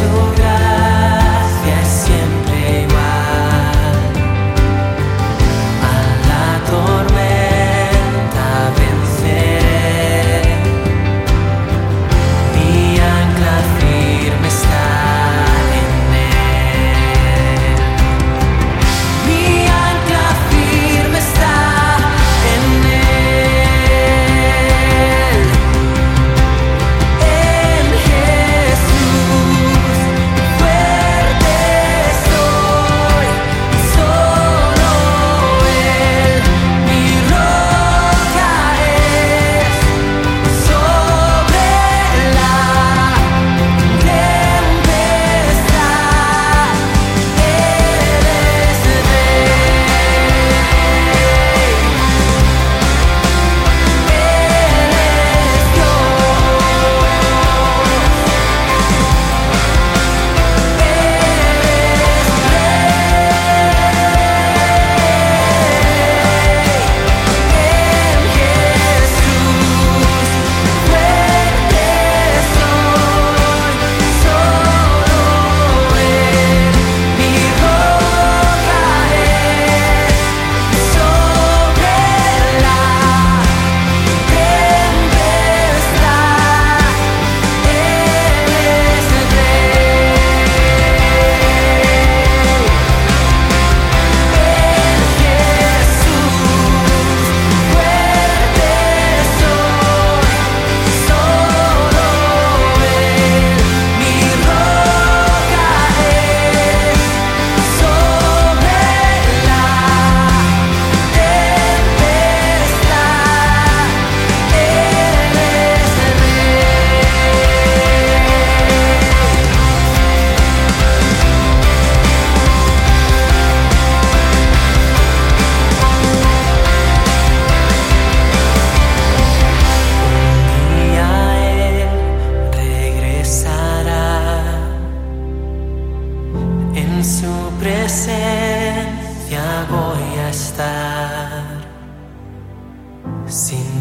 so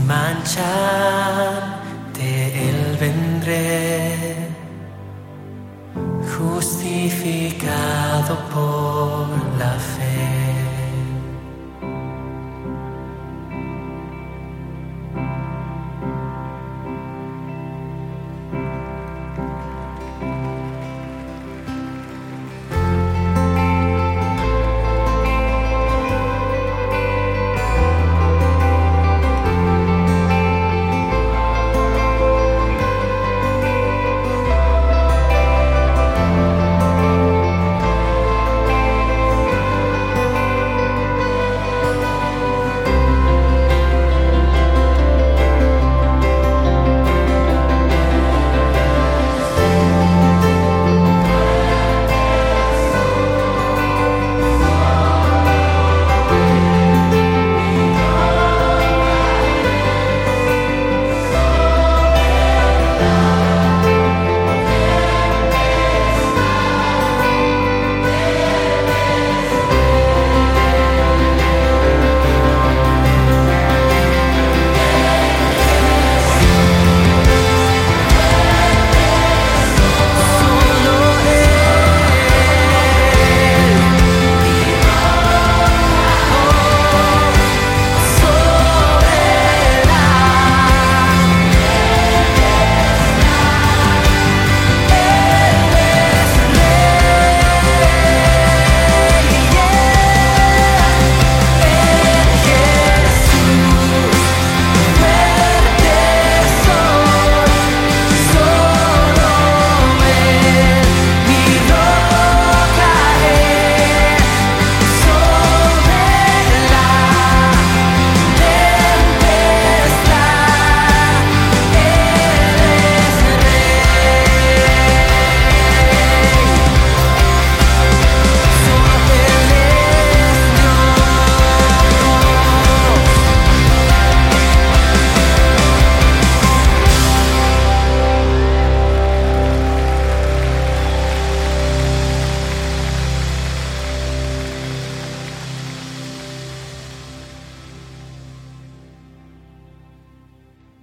mancha de él vendré, justificado por